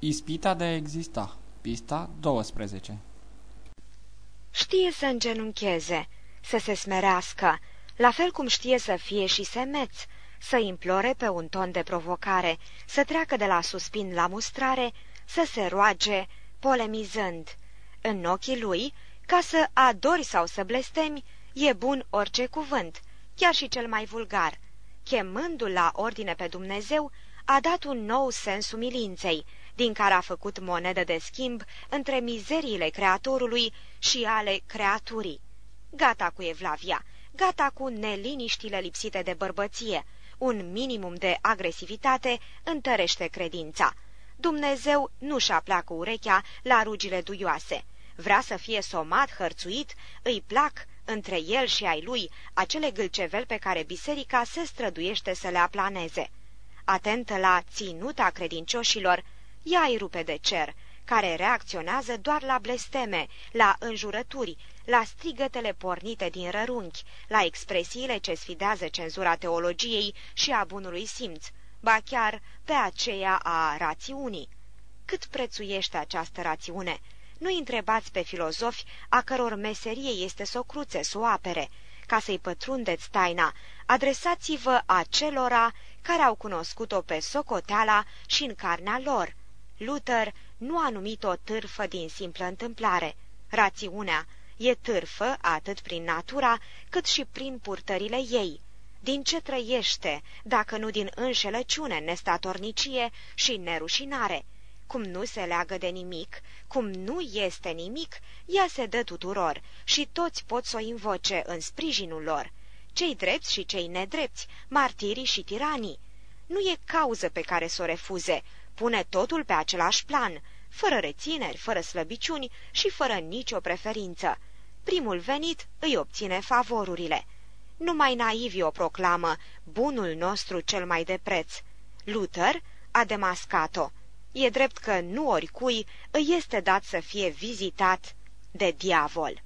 Ispita de a exista. Pista 12 Știe să îngenuncheze, să se smerească, la fel cum știe să fie și semeț, să implore pe un ton de provocare, să treacă de la suspin la mustrare, să se roage, polemizând. În ochii lui, ca să adori sau să blestemi, e bun orice cuvânt, chiar și cel mai vulgar. Chemându-l la ordine pe Dumnezeu, a dat un nou sens umilinței, din care a făcut monedă de schimb între mizeriile creatorului și ale creaturii. Gata cu Evlavia, gata cu neliniștile lipsite de bărbăție, un minimum de agresivitate întărește credința. Dumnezeu nu și-a pleacă urechea la rugile duioase. Vrea să fie somat, hărțuit, îi plac între el și ai lui acele gâlcevel pe care biserica se străduiește să le aplaneze. Atentă la ținuta credincioșilor, ea îi rupe de cer, care reacționează doar la blesteme, la înjurături, la strigătele pornite din rărunchi, la expresiile ce sfidează cenzura teologiei și a bunului simț, ba chiar pe aceea a rațiunii. Cât prețuiește această rațiune? Nu întrebați pe filozofi a căror meserie este să o cruțe, să o apere. Ca să-i pătrundeți taina, adresați-vă acelora care au cunoscut-o pe socoteala și în carnea lor. Luther nu a numit-o târfă din simplă întâmplare. Rațiunea e târfă atât prin natura, cât și prin purtările ei. Din ce trăiește, dacă nu din înșelăciune, nestatornicie și nerușinare? Cum nu se leagă de nimic, cum nu este nimic, ea se dă tuturor și toți pot să o invoce în sprijinul lor. Cei drepți și cei nedrepți, martirii și tiranii. Nu e cauză pe care să o refuze, pune totul pe același plan, fără rețineri, fără slăbiciuni și fără nicio preferință. Primul venit îi obține favorurile. Numai naivii o proclamă, bunul nostru cel mai de preț. Luther a demascat-o. E drept că nu oricui îi este dat să fie vizitat de diavol.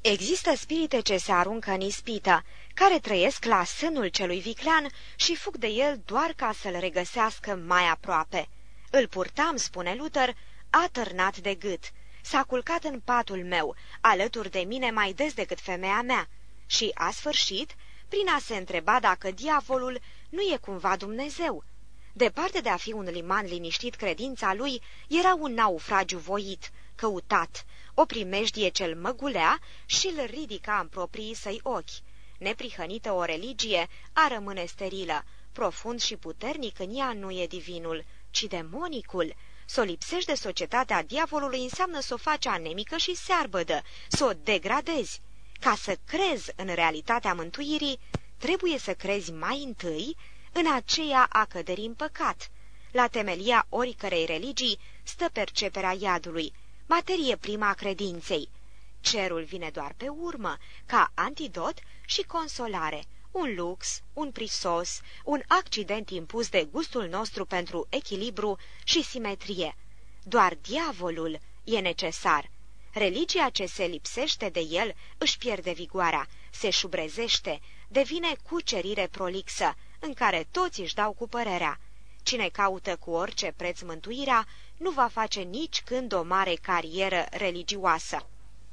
Există spirite ce se aruncă în ispită, care trăiesc la sânul celui viclean și fug de el doar ca să-l regăsească mai aproape. Îl purtam, spune Luther, atârnat de gât. S-a culcat în patul meu, alături de mine mai des decât femeia mea, și a sfârșit prin a se întreba dacă diavolul nu e cumva Dumnezeu. Departe de a fi un liman liniștit, credința lui era un naufragiu voit, căutat, o primejdie cel măgulea și îl ridica în proprii săi ochi. Neprihănită o religie a rămâne sterilă, profund și puternic în ea nu e divinul, ci demonicul. Să o lipsești de societatea diavolului înseamnă să o faci anemică și searbădă, să o degradezi. Ca să crezi în realitatea mântuirii, trebuie să crezi mai întâi în aceea a căderii în păcat. La temelia oricărei religii stă perceperea iadului, materie prima a credinței. Cerul vine doar pe urmă, ca antidot și consolare, un lux, un prisos, un accident impus de gustul nostru pentru echilibru și simetrie. Doar diavolul e necesar. Religia ce se lipsește de el își pierde vigoarea, se șubrezește, devine cucerire prolixă, în care toți își dau cu părerea. Cine caută cu orice preț mântuirea, nu va face nici când o mare carieră religioasă.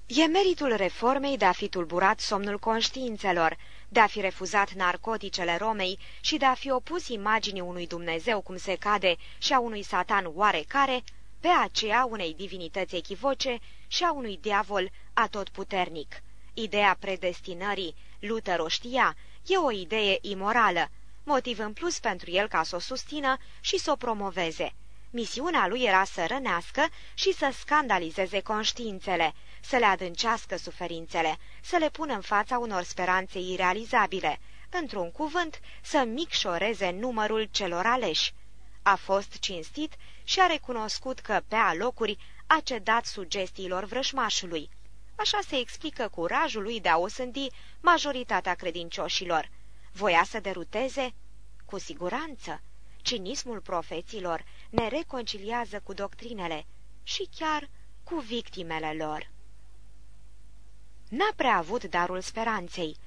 E meritul reformei de a fi tulburat somnul conștiințelor, de a fi refuzat narcoticele Romei și de a fi opus imaginii unui Dumnezeu cum se cade și a unui satan oarecare, pe aceea unei divinități echivoce și a unui diavol atotputernic. Ideea predestinării, Luther o știa, e o idee imorală, motiv în plus pentru el ca să o susțină și să o promoveze. Misiunea lui era să rănească și să scandalizeze conștiințele, să le adâncească suferințele, să le pună în fața unor speranțe irealizabile, într-un cuvânt, să micșoreze numărul celor aleși. A fost cinstit și a recunoscut că, pe alocuri, a cedat sugestiilor vrășmașului. Așa se explică curajul lui de a osândi majoritatea credincioșilor. Voia să deruteze? Cu siguranță. Cinismul profeților ne reconciliază cu doctrinele și chiar cu victimele lor. N-a prea avut darul speranței.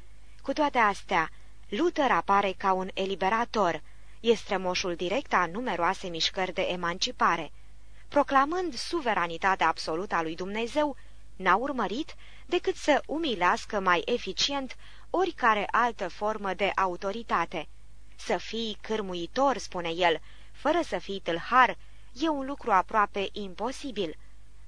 Cu toate astea, Luther apare ca un eliberator, este moșul direct a numeroase mișcări de emancipare. proclamând suveranitatea absolută a lui Dumnezeu, n-a urmărit decât să umilească mai eficient oricare altă formă de autoritate. Să fii cârmuitor, spune el, fără să fii tâlhar, e un lucru aproape imposibil.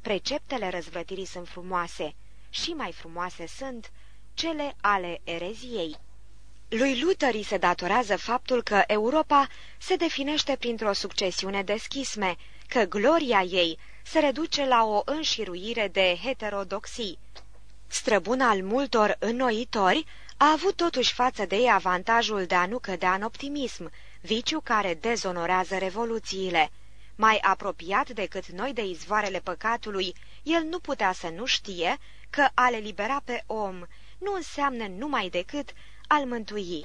Preceptele răzvrătirii sunt frumoase, și mai frumoase sunt cele ale ereziei. Lui Luther îi se datorează faptul că Europa se definește printr-o succesiune de schisme, că gloria ei se reduce la o înșiruire de heterodoxii. Străbun al multor înnoitori, a avut totuși față de ei avantajul de a nu cădea în optimism, viciu care dezonorează revoluțiile. Mai apropiat decât noi de izvoarele păcatului, el nu putea să nu știe că a le libera pe om nu înseamnă numai decât al mântui.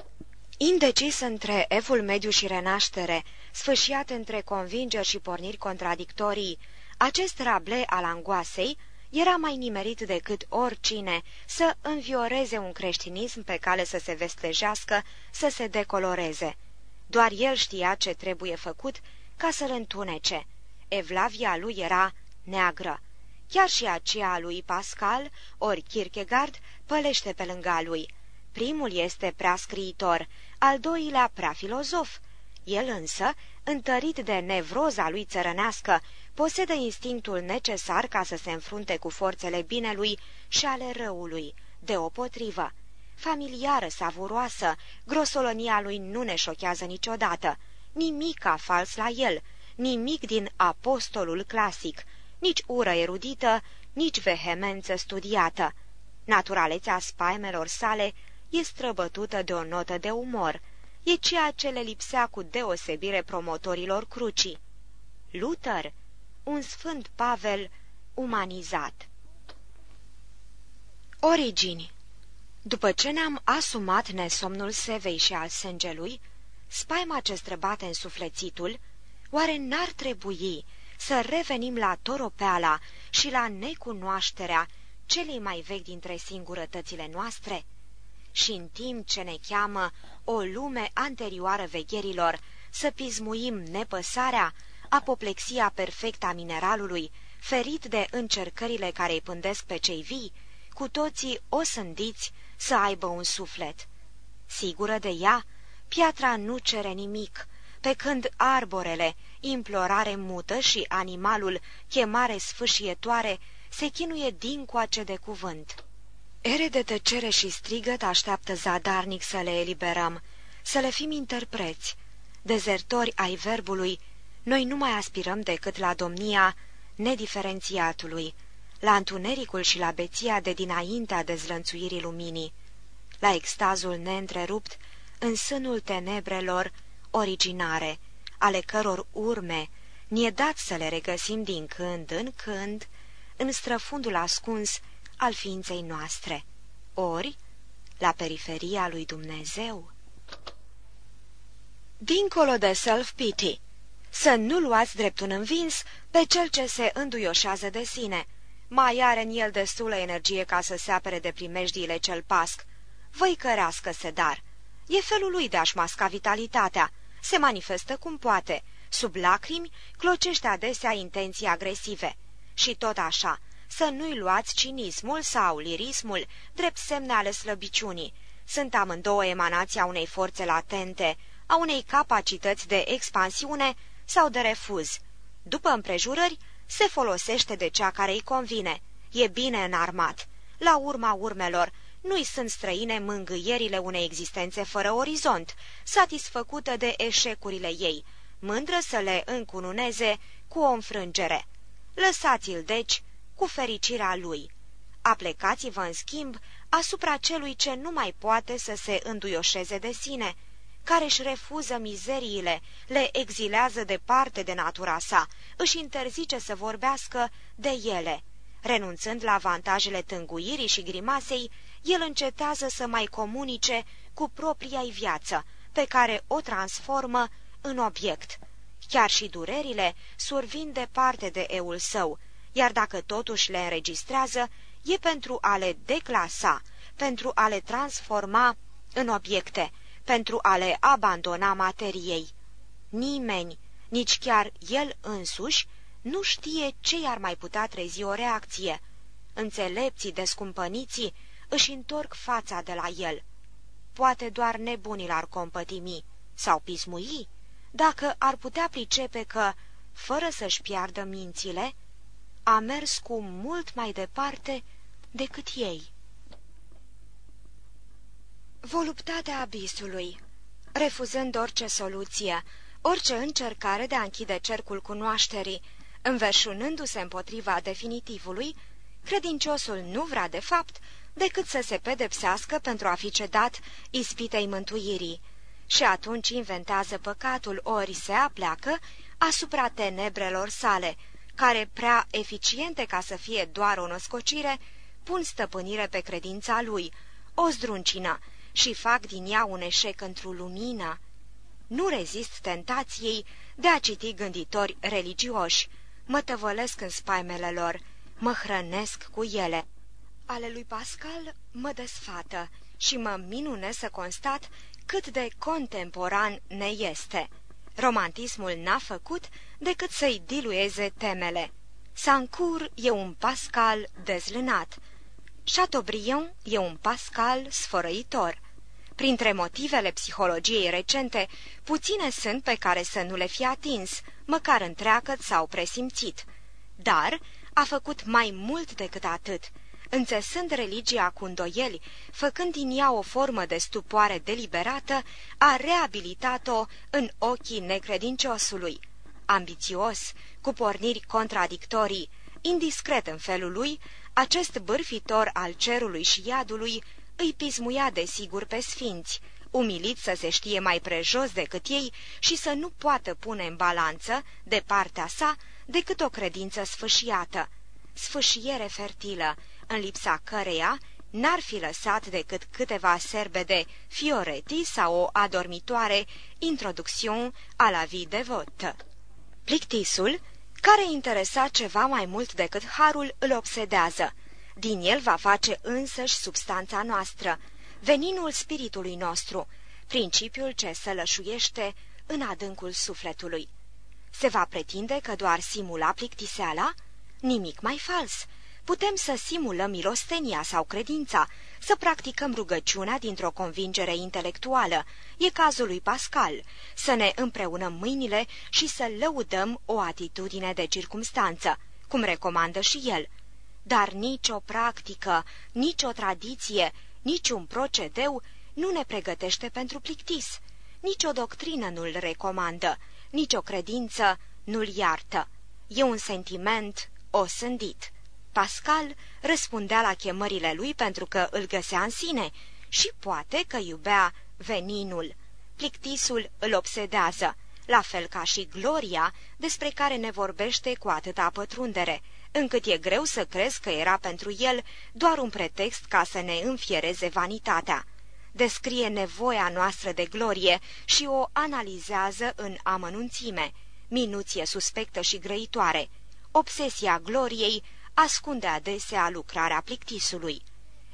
Indecis între evul mediu și renaștere, sfâșiat între convingeri și porniri contradictorii, acest rable al angoasei era mai nimerit decât oricine să învioreze un creștinism pe cale să se vestejească, să se decoloreze. Doar el știa ce trebuie făcut ca să-l întunece. Evlavia lui era neagră. Chiar și aceea a lui Pascal, ori Kierkegaard, pălește pe lângă lui. Primul este prea scriitor, al doilea prea filozof. El însă, întărit de nevroza lui țărănească, posedă instinctul necesar ca să se înfrunte cu forțele binelui și ale răului, deopotrivă. Familiară, savuroasă, grosolonia lui nu ne șochează niciodată, nimic ca fals la el, nimic din apostolul clasic, nici ură erudită, nici vehemență studiată. Naturalețea spaimelor sale e străbătută de o notă de umor, e ceea ce le lipsea cu deosebire promotorilor crucii. Luther, un sfânt Pavel umanizat. Origini După ce ne-am asumat nesomnul sevei și al sângelui, spaima ce străbate în suflețitul, oare n-ar trebui să revenim la toropeala și la necunoașterea celei mai vechi dintre singurătățile noastre? Și în timp ce ne cheamă o lume anterioară vegherilor, să pismuim nepăsarea, apoplexia perfectă a mineralului, ferit de încercările care îi pândesc pe cei vii, cu toții o sândiți să aibă un suflet. Sigură de ea, piatra nu cere nimic, pe când arborele, implorare mută și animalul, chemare sfâșietoare, se chinuie dincoace de cuvânt. Ere de tăcere și strigăt așteaptă zadarnic să le eliberăm, să le fim interpreți. Dezertori ai verbului, noi nu mai aspirăm decât la domnia nediferențiatului, la întunericul și la beția de dinaintea dezlănțuirii luminii, la extazul neîntrerupt în sânul tenebrelor originare, ale căror urme ni-e dat să le regăsim din când în când în străfundul ascuns al ființei noastre, ori la periferia lui Dumnezeu. Dincolo de self-pity, să nu luați drept un învins pe cel ce se înduioșează de sine. Mai are în el destulă energie ca să se apere de primejdiile cel pasc. Văi cărească-se, dar. E felul lui de a-și masca vitalitatea. Se manifestă cum poate. Sub lacrimi clocește adesea intenții agresive. Și tot așa, să nu-i luați cinismul sau lirismul drept semne ale slăbiciunii. Sunt amândouă emanația unei forțe latente, a unei capacități de expansiune sau de refuz. După împrejurări, se folosește de cea care îi convine. E bine înarmat. La urma urmelor, nu-i sunt străine mângâierile unei existențe fără orizont, satisfăcută de eșecurile ei, mândră să le încununeze cu o înfrângere. Lăsați-l, deci, cu fericirea lui. Aplecați-vă, în schimb, asupra celui ce nu mai poate să se înduioșeze de sine, care își refuză mizeriile, le exilează departe de natura sa, își interzice să vorbească de ele. Renunțând la avantajele tânguirii și grimasei, el încetează să mai comunice cu propria viață, pe care o transformă în obiect. Chiar și durerile survin departe de eul său, iar dacă totuși le înregistrează, e pentru a le declasa, pentru a le transforma în obiecte, pentru a le abandona materiei. Nimeni, nici chiar el însuși, nu știe ce i-ar mai putea trezi o reacție. Înțelepții descumpăniții își întorc fața de la el. Poate doar nebunii l-ar compătimi sau pismui, dacă ar putea pricepe că, fără să-și piardă mințile, a mers cu mult mai departe decât ei. Voluptatea abisului Refuzând orice soluție, orice încercare de a închide cercul cunoașterii, înverșunându-se împotriva definitivului, credinciosul nu vrea de fapt decât să se pedepsească pentru a fi cedat ispitei mântuirii și atunci inventează păcatul ori se apleacă asupra tenebrelor sale, care, prea eficiente ca să fie doar o născocire, pun stăpânire pe credința lui, o zdruncină, și fac din ea un eșec într-o lumină. Nu rezist tentației de a citi gânditori religioși, mă tăvălesc în spaimele lor, mă hrănesc cu ele. Ale lui Pascal mă desfată și mă minune să constat cât de contemporan ne este. Romantismul n-a făcut decât să-i dilueze temele. Sancur e un Pascal dezlânat. Chateaubriand e un Pascal sfărăitor. Printre motivele psihologiei recente, puține sunt pe care să nu le fi atins, măcar întreagă sau presimțit. Dar a făcut mai mult decât atât, înțesând religia cu îndoieli, făcând din ea o formă de stupoare deliberată, a reabilitat-o în ochii necredinciosului. Ambițios, cu porniri contradictorii, indiscret în felul lui, acest bârfitor al cerului și iadului îi pismuia desigur pe sfinți, umilit să se știe mai prejos decât ei și să nu poată pune în balanță, de partea sa, decât o credință sfâșiată, sfâșiere fertilă, în lipsa căreia n-ar fi lăsat decât câteva serbe de Fioretti sau o adormitoare introducțion a la vie de vot. Plictisul, care interesa ceva mai mult decât harul, îl obsedează, din el va face însăși substanța noastră, veninul spiritului nostru, principiul ce sălășuiește în adâncul sufletului. Se va pretinde că doar simula plictiseala? Nimic mai fals. Putem să simulăm milostenia sau credința, să practicăm rugăciunea dintr-o convingere intelectuală, e cazul lui Pascal, să ne împreunăm mâinile și să lăudăm o atitudine de circumstanță, cum recomandă și el – dar nicio practică, nicio tradiție, niciun procedeu nu ne pregătește pentru plictis, nicio doctrină nu-l recomandă, nicio credință nu-l iartă. E un sentiment osândit. Pascal răspundea la chemările lui pentru că îl găsea în sine și poate că iubea veninul. Plictisul îl obsedează, la fel ca și gloria despre care ne vorbește cu atâta pătrundere, încât e greu să crezi că era pentru el doar un pretext ca să ne înfiereze vanitatea. Descrie nevoia noastră de glorie și o analizează în amănunțime, minuție suspectă și grăitoare. Obsesia gloriei ascunde adesea lucrarea plictisului.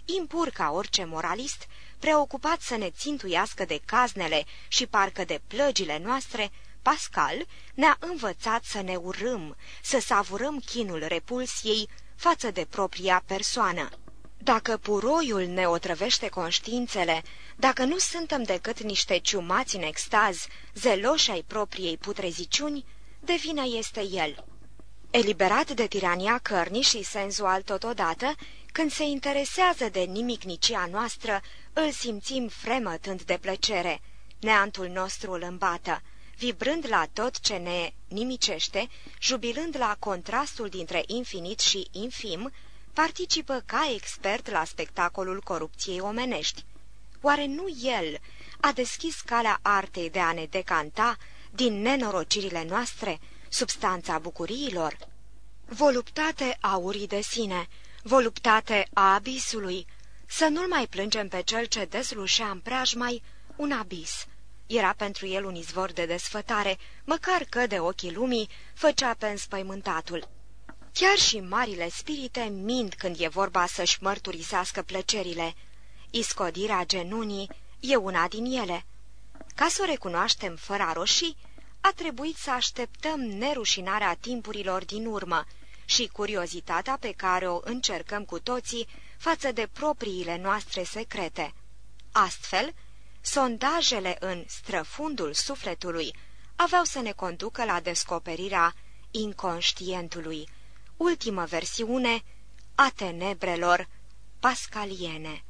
Impur ca orice moralist, preocupat să ne țintuiască de caznele și parcă de plăgile noastre, Pascal ne-a învățat să ne urâm, să savurăm chinul repulsiei față de propria persoană. Dacă puroiul ne otrăvește conștiințele, dacă nu suntem decât niște ciumați în extaz, zeloși ai propriei putreziciuni, de vină este el. Eliberat de tirania cărnii și senzual totodată, când se interesează de nimicnicia noastră, îl simțim fremătând de plăcere. Neantul nostru îl îmbată vibrând la tot ce ne nimicește, jubilând la contrastul dintre infinit și infim, participă ca expert la spectacolul corupției omenești. Oare nu el a deschis calea artei de a ne decanta din nenorocirile noastre substanța bucuriilor? Voluptate aurii de sine, voluptate a abisului, să nu-l mai plângem pe cel ce dezlușea în preajmai un abis, era pentru el un izvor de desfătare, măcar că de ochii lumii făcea pe înspăimântatul. Chiar și marile spirite mint când e vorba să-și mărturisească plăcerile. Iscodirea genunii e una din ele. Ca să o recunoaștem fără a roșii, a trebuit să așteptăm nerușinarea timpurilor din urmă și curiozitatea pe care o încercăm cu toții față de propriile noastre secrete. Astfel, sondajele în străfundul sufletului aveau să ne conducă la descoperirea inconștientului, ultimă versiune a tenebrelor pascaliene.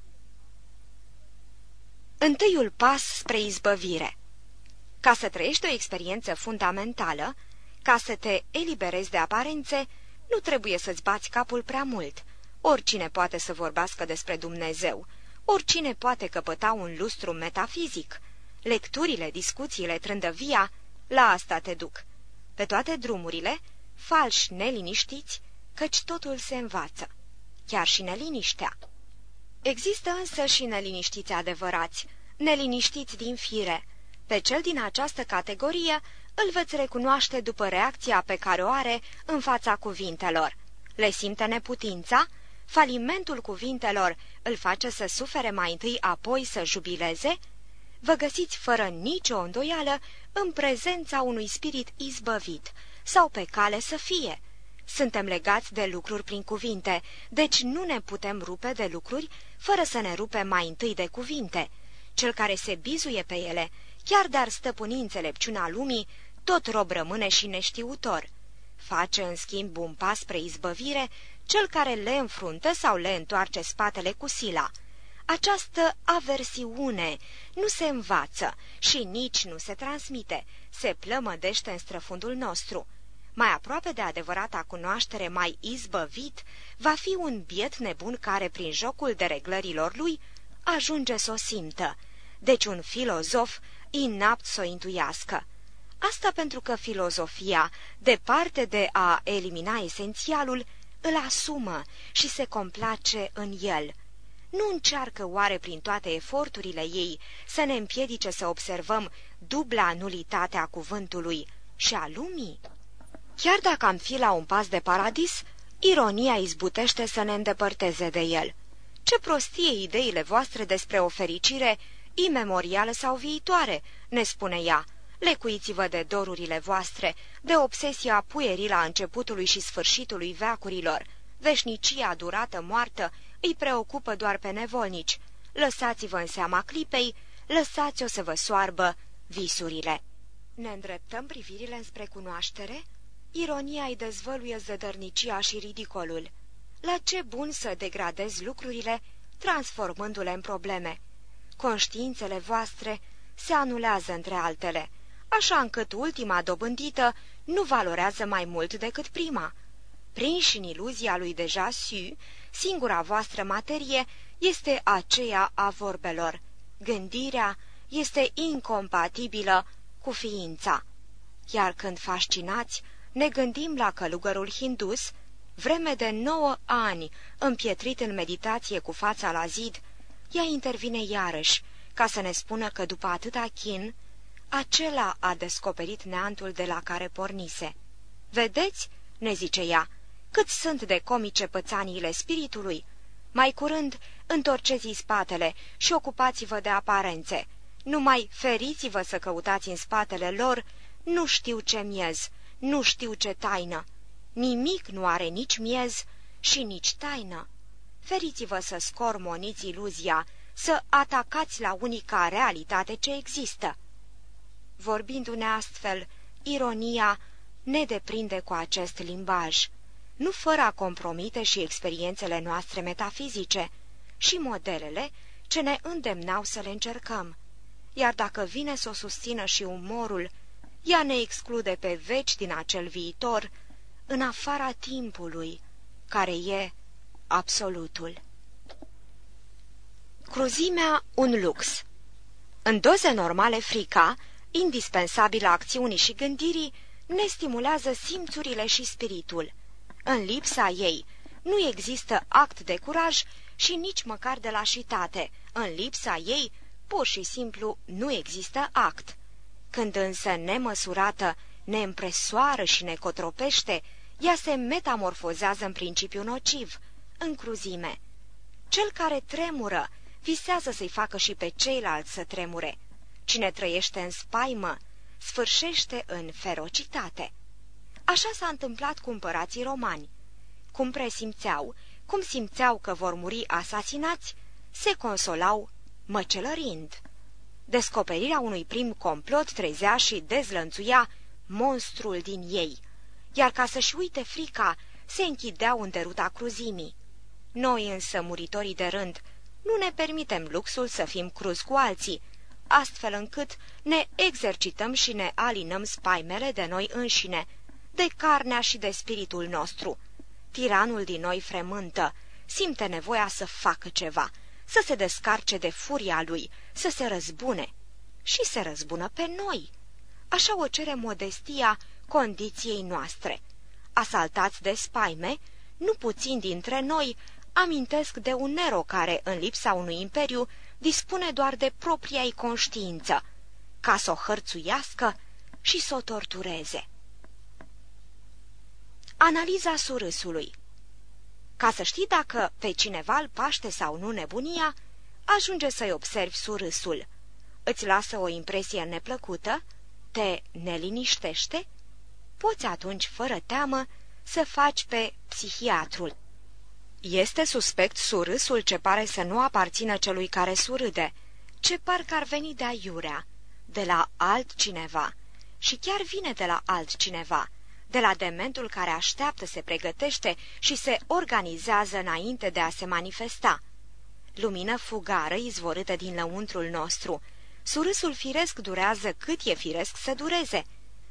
Întâiul pas spre izbăvire Ca să trăiești o experiență fundamentală, ca să te eliberezi de aparențe, nu trebuie să-ți bați capul prea mult. Oricine poate să vorbească despre Dumnezeu, oricine poate căpăta un lustru metafizic. Lecturile, discuțiile, trândăvia, la asta te duc. Pe toate drumurile, falși neliniștiți, căci totul se învață, chiar și neliniștea. Există însă și neliniștiți adevărați, neliniștiți din fire. Pe cel din această categorie îl veți recunoaște după reacția pe care o are în fața cuvintelor. Le simte neputința? Falimentul cuvintelor îl face să sufere mai întâi, apoi să jubileze? Vă găsiți fără nicio îndoială în prezența unui spirit izbăvit sau pe cale să fie. Suntem legați de lucruri prin cuvinte, deci nu ne putem rupe de lucruri fără să ne rupem mai întâi de cuvinte. Cel care se bizuie pe ele, chiar dar stăpâni înțelepciunea lumii, tot rob rămâne și neștiutor. Face, în schimb, un pas spre izbăvire cel care le înfruntă sau le întoarce spatele cu sila. Această aversiune nu se învață și nici nu se transmite, se plămădește în străfundul nostru. Mai aproape de adevărata cunoaștere, mai izbăvit, va fi un biet nebun care, prin jocul de reglărilor lui, ajunge să o simtă. Deci un filozof inapt să o intuiască. Asta pentru că filozofia, departe de a elimina esențialul, îl asumă și se complace în el. Nu încearcă oare prin toate eforturile ei să ne împiedice să observăm dubla nulitate a cuvântului și a lumii? Chiar dacă am fi la un pas de paradis, ironia izbutește să ne îndepărteze de el. Ce prostie ideile voastre despre o fericire imemorială sau viitoare, ne spune ea. Lecuiți-vă de dorurile voastre, de obsesia puierii la începutului și sfârșitului veacurilor. Veșnicia durată moartă îi preocupă doar pe nevolnici. Lăsați-vă în seama clipei, lăsați-o să vă soarbă visurile. Ne îndreptăm privirile înspre cunoaștere? Ironia îi dezvăluie zădărnicia și ridicolul. La ce bun să degradezi lucrurile, transformându-le în probleme? Conștiințele voastre se anulează între altele, așa încât ultima dobândită nu valorează mai mult decât prima. Prinși în iluzia lui deja Su, singura voastră materie este aceea a vorbelor. Gândirea este incompatibilă cu ființa. Iar când fascinați, ne gândim la călugărul hindus, vreme de nouă ani, împietrit în meditație cu fața la zid, ea intervine iarăși, ca să ne spună că după atâta chin, acela a descoperit neantul de la care pornise. Vedeți, ne zice ea, cât sunt de comice pățaniile spiritului. Mai curând, întorceți spatele și ocupați-vă de aparențe. Numai feriți-vă să căutați în spatele lor, nu știu ce miez, nu știu ce taină. Nimic nu are nici miez și nici taină. Feriți-vă să scormoniți iluzia, să atacați la unica realitate ce există. Vorbindu-ne astfel, ironia ne deprinde cu acest limbaj, nu fără a compromite și experiențele noastre metafizice și modelele ce ne îndemnau să le încercăm. Iar dacă vine să o susțină și umorul, ea ne exclude pe veci din acel viitor, în afara timpului, care e absolutul. Cruzimea un lux În doze normale, frica, indispensabilă acțiunii și gândirii, ne stimulează simțurile și spiritul. În lipsa ei, nu există act de curaj și nici măcar de lașitate. În lipsa ei, pur și simplu, nu există act. Când însă nemăsurată ne împresoară și ne cotropește, ea se metamorfozează în principiu nociv, în cruzime. Cel care tremură visează să-i facă și pe ceilalți să tremure. Cine trăiește în spaimă sfârșește în ferocitate. Așa s-a întâmplat cu împărații romani. Cum presimțeau, cum simțeau că vor muri asasinați, se consolau măcelărind. Descoperirea unui prim complot trezea și dezlănțuia monstrul din ei, iar ca să-și uite frica, se închideau în deruta cruzimii. Noi însă, muritorii de rând, nu ne permitem luxul să fim cruz cu alții, astfel încât ne exercităm și ne alinăm spaimele de noi înșine, de carnea și de spiritul nostru. Tiranul din noi fremântă, simte nevoia să facă ceva, să se descarce de furia lui, să se răzbune. Și se răzbună pe noi. Așa o cere modestia condiției noastre. Asaltați de spaime, nu puțin dintre noi amintesc de un Nero care, în lipsa unui imperiu, dispune doar de propria-i conștiință, ca să o hărțuiască și să o tortureze. Analiza surâsului Ca să știi dacă pe cineva îl paște sau nu nebunia, ajunge să-i observi surâsul. Îți lasă o impresie neplăcută, te neliniștește, poți atunci, fără teamă, să faci pe psihiatrul. Este suspect surâsul ce pare să nu aparțină celui care surâde, ce parcă ar veni de aiurea, de la altcineva, și chiar vine de la altcineva, de la dementul care așteaptă, se pregătește și se organizează înainte de a se manifesta. Lumină fugară izvorâtă din lăuntrul nostru. Surâsul firesc durează cât e firesc să dureze,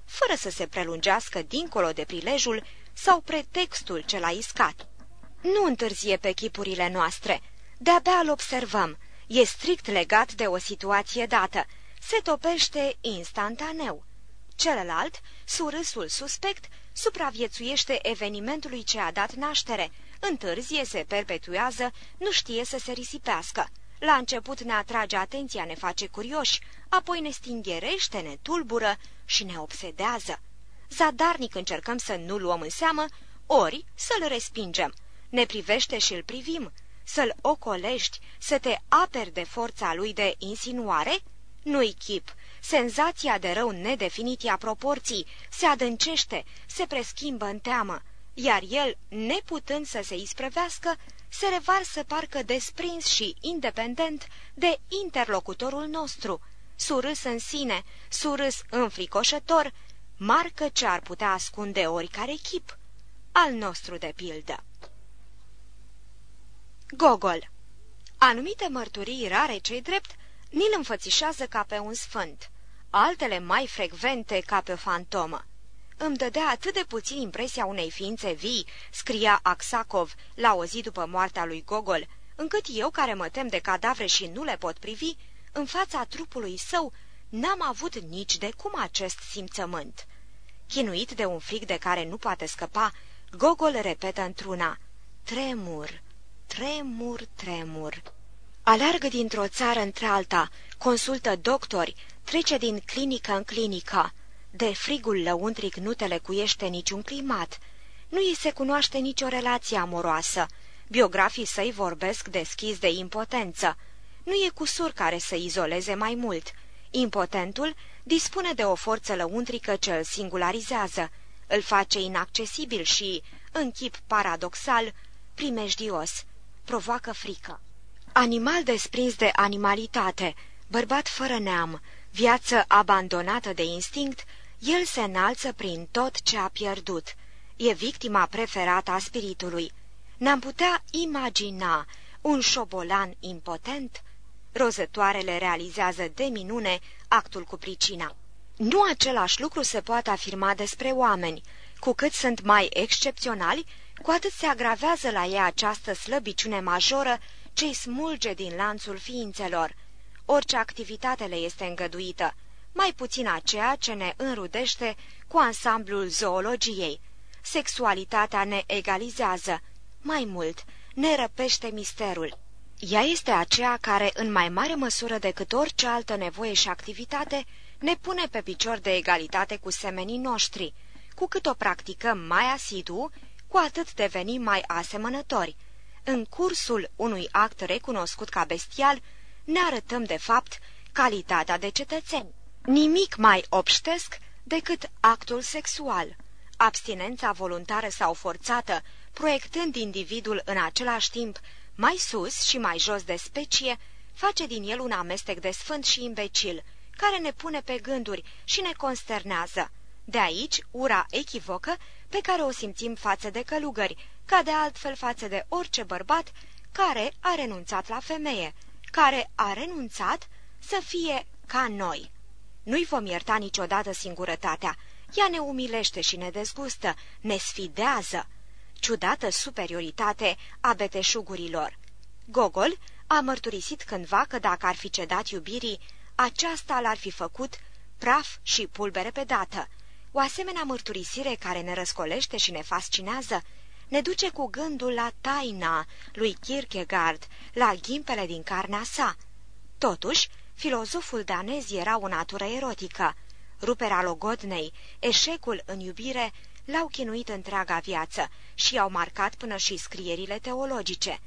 fără să se prelungească dincolo de prilejul sau pretextul ce l-a iscat. Nu întârzie pe chipurile noastre. De-abia îl observăm. E strict legat de o situație dată. Se topește instantaneu. Celălalt, surâsul suspect, supraviețuiește evenimentului ce a dat naștere. Întârzie, se perpetuează, nu știe să se risipească. La început ne atrage atenția, ne face curioși, apoi ne stingherește, ne tulbură și ne obsedează. Zadarnic încercăm să nu luăm în seamă, ori să-l respingem ne privește și îl privim, să-l ocolești, să te aperi de forța lui de insinuare? Nu-i chip. Senzația de rău nedefinit a proporții, se adâncește, se preschimbă în teamă, iar el, neputând să se isprăvească, se revarsă parcă desprins și independent de interlocutorul nostru, surâs în sine, surâs înfricoșător, marcă ce ar putea ascunde oricare chip, al nostru de pildă. Gogol Anumite mărturii rare cei drept ni-l înfățișează ca pe un sfânt, altele mai frecvente ca pe o fantomă. Îmi dădea atât de puțin impresia unei ființe vii, scria Aksakov la o zi după moartea lui Gogol, încât eu, care mă tem de cadavre și nu le pot privi, în fața trupului său, n-am avut nici de cum acest simțământ. Chinuit de un frig de care nu poate scăpa, Gogol repetă într-una, tremur, tremur, tremur. Alergă dintr-o țară într-alta, consultă doctori, trece din clinică în clinică. De frigul lăuntric nu telecuiește niciun climat. Nu îi se cunoaște nicio relație amoroasă. Biografii săi vorbesc deschis de impotență. Nu e cusur care să izoleze mai mult. Impotentul dispune de o forță lăuntrică ce îl singularizează, îl face inaccesibil și, în chip paradoxal, primejdios provoacă frică. Animal desprins de animalitate, bărbat fără neam, viață abandonată de instinct, el se înalță prin tot ce a pierdut. E victima preferată a spiritului. N-am putea imagina un șobolan impotent? Rozătoarele realizează de minune actul cu pricina. Nu același lucru se poate afirma despre oameni. Cu cât sunt mai excepționali, cu atât se agravează la ea această slăbiciune majoră ce îi smulge din lanțul ființelor. Orice activitate le este îngăduită, mai puțin aceea ce ne înrudește cu ansamblul zoologiei. Sexualitatea ne egalizează, mai mult, ne răpește misterul. Ea este aceea care, în mai mare măsură decât orice altă nevoie și activitate, ne pune pe picior de egalitate cu semenii noștri. Cu cât o practicăm mai asidu, cu atât devenim mai asemănători. În cursul unui act recunoscut ca bestial, ne arătăm de fapt calitatea de cetățeni. Nimic mai obștesc decât actul sexual, abstinența voluntară sau forțată, proiectând individul în același timp mai sus și mai jos de specie, face din el un amestec de sfânt și imbecil, care ne pune pe gânduri și ne consternează. De aici ura echivocă pe care o simțim față de călugări, ca de altfel față de orice bărbat care a renunțat la femeie, care a renunțat să fie ca noi. Nu-i vom ierta niciodată singurătatea, ea ne umilește și ne dezgustă, ne sfidează. Ciudată superioritate a beteșugurilor. Gogol a mărturisit cândva că dacă ar fi cedat iubirii, aceasta l-ar fi făcut praf și pulbere pe dată. O asemenea mărturisire care ne răscolește și ne fascinează, ne duce cu gândul la taina lui Kierkegaard, la ghimpele din carnea sa. Totuși, filozoful danez era o natură erotică. Ruperea logodnei, eșecul în iubire, l-au chinuit întreaga viață și i-au marcat până și scrierile teologice.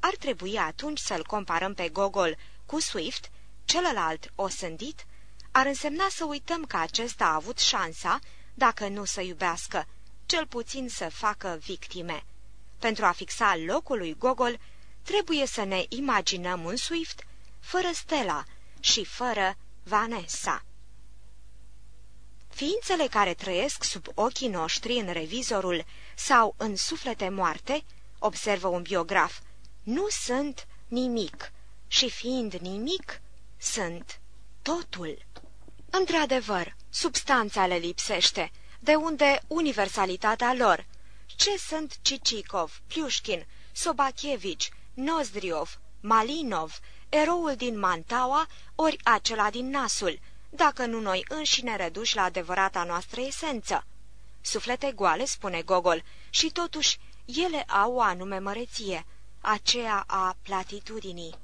Ar trebui atunci să-l comparăm pe Gogol cu Swift, celălalt osândit? Ar însemna să uităm că acesta a avut șansa, dacă nu să iubească, cel puțin să facă victime. Pentru a fixa locul lui Gogol, trebuie să ne imaginăm un Swift fără Stella și fără Vanessa. Ființele care trăiesc sub ochii noștri în revizorul sau în suflete moarte, observă un biograf, nu sunt nimic și fiind nimic, sunt totul. Într-adevăr, substanța le lipsește, de unde universalitatea lor. Ce sunt Cicicov, Pliușkin, Sobachevici, Nozdriov, Malinov, eroul din Mantaua, ori acela din Nasul, dacă nu noi înșine reduși la adevărata noastră esență? Suflete goale, spune Gogol, și totuși ele au o anume măreție, aceea a platitudinii.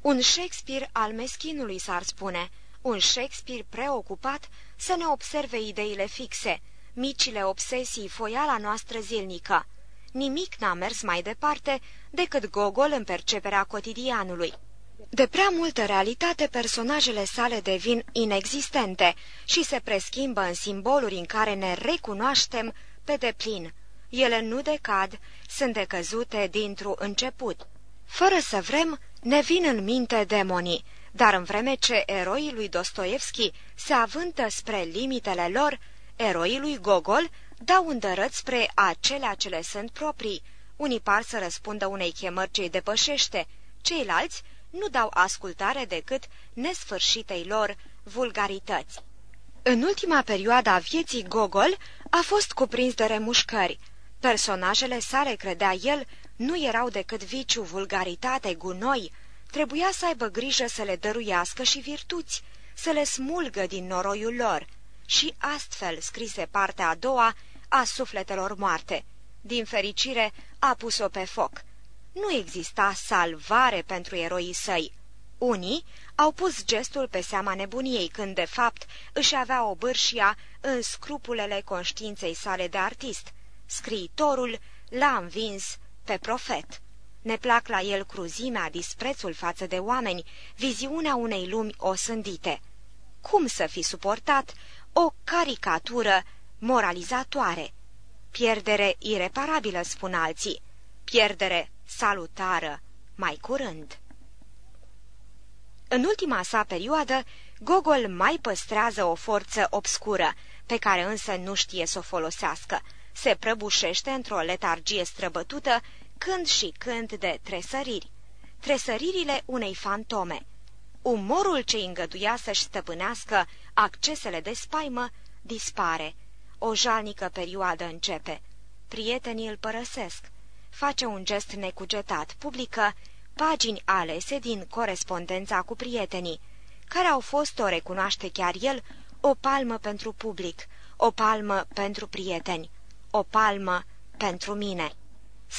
Un Shakespeare al meschinului, s-ar spune, un Shakespeare preocupat să ne observe ideile fixe, micile obsesii, foiala noastră zilnică. Nimic n-a mers mai departe decât Gogol în perceperea cotidianului. De prea multă realitate, personajele sale devin inexistente și se preschimbă în simboluri în care ne recunoaștem pe deplin. Ele nu decad, sunt decăzute dintr-un început. Fără să vrem, ne vin în minte demonii, dar în vreme ce eroii lui Dostoevski se avântă spre limitele lor, eroii lui Gogol dau îndărăt spre acelea ce le sunt proprii. Unii par să răspundă unei chemări ce îi depășește, ceilalți nu dau ascultare decât nesfârșitei lor vulgarități. În ultima perioadă a vieții Gogol a fost cuprins de remușcări. Personajele sale, credea el, nu erau decât viciu, vulgaritate, gunoi. Trebuia să aibă grijă să le dăruiască și virtuți, să le smulgă din noroiul lor. Și astfel scrise partea a doua a sufletelor moarte. Din fericire, a pus-o pe foc nu exista salvare pentru eroii săi. Unii au pus gestul pe seama nebuniei, când de fapt își avea o bârșia în scrupulele conștiinței sale de artist. Scriitorul l-a învins pe profet. Ne plac la el cruzimea, disprețul față de oameni, viziunea unei lumi osândite. Cum să fi suportat o caricatură moralizatoare? Pierdere ireparabilă, spun alții, pierdere salutară mai curând. În ultima sa perioadă, Gogol mai păstrează o forță obscură, pe care însă nu știe să o folosească. Se prăbușește într-o letargie străbătută, când și când de tresăriri. Tresăririle unei fantome. Umorul ce îngăduia să-și stăpânească accesele de spaimă dispare. O jalnică perioadă începe. Prietenii îl părăsesc face un gest necugetat, publică pagini alese din corespondența cu prietenii, care au fost, o recunoaște chiar el, o palmă pentru public, o palmă pentru prieteni, o palmă pentru mine.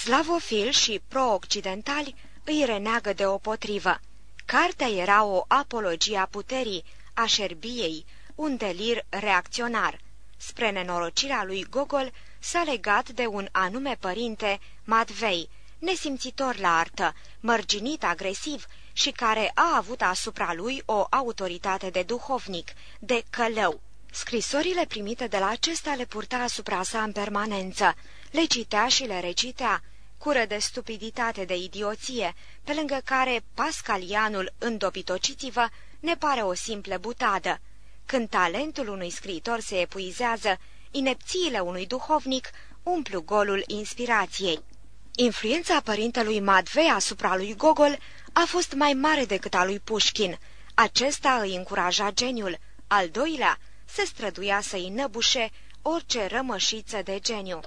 Slavofil și pro-occidentali îi reneagă de o potrivă. Cartea era o apologie a puterii, a șerbiei, un delir reacționar. Spre nenorocirea lui Gogol, s-a legat de un anume părinte, Matvei, nesimțitor la artă, mărginit agresiv și care a avut asupra lui o autoritate de duhovnic, de călău. Scrisorile primite de la acesta le purta asupra sa în permanență, le citea și le recitea, cură de stupiditate, de idioție, pe lângă care pascalianul îndopitociți-vă ne pare o simplă butadă. Când talentul unui scriitor se epuizează, inepțiile unui duhovnic umplu golul inspirației. Influența părintelui Madvei asupra lui Gogol a fost mai mare decât a lui Pușkin. Acesta îi încuraja geniul. Al doilea se străduia să-i năbușe orice rămășiță de geniu.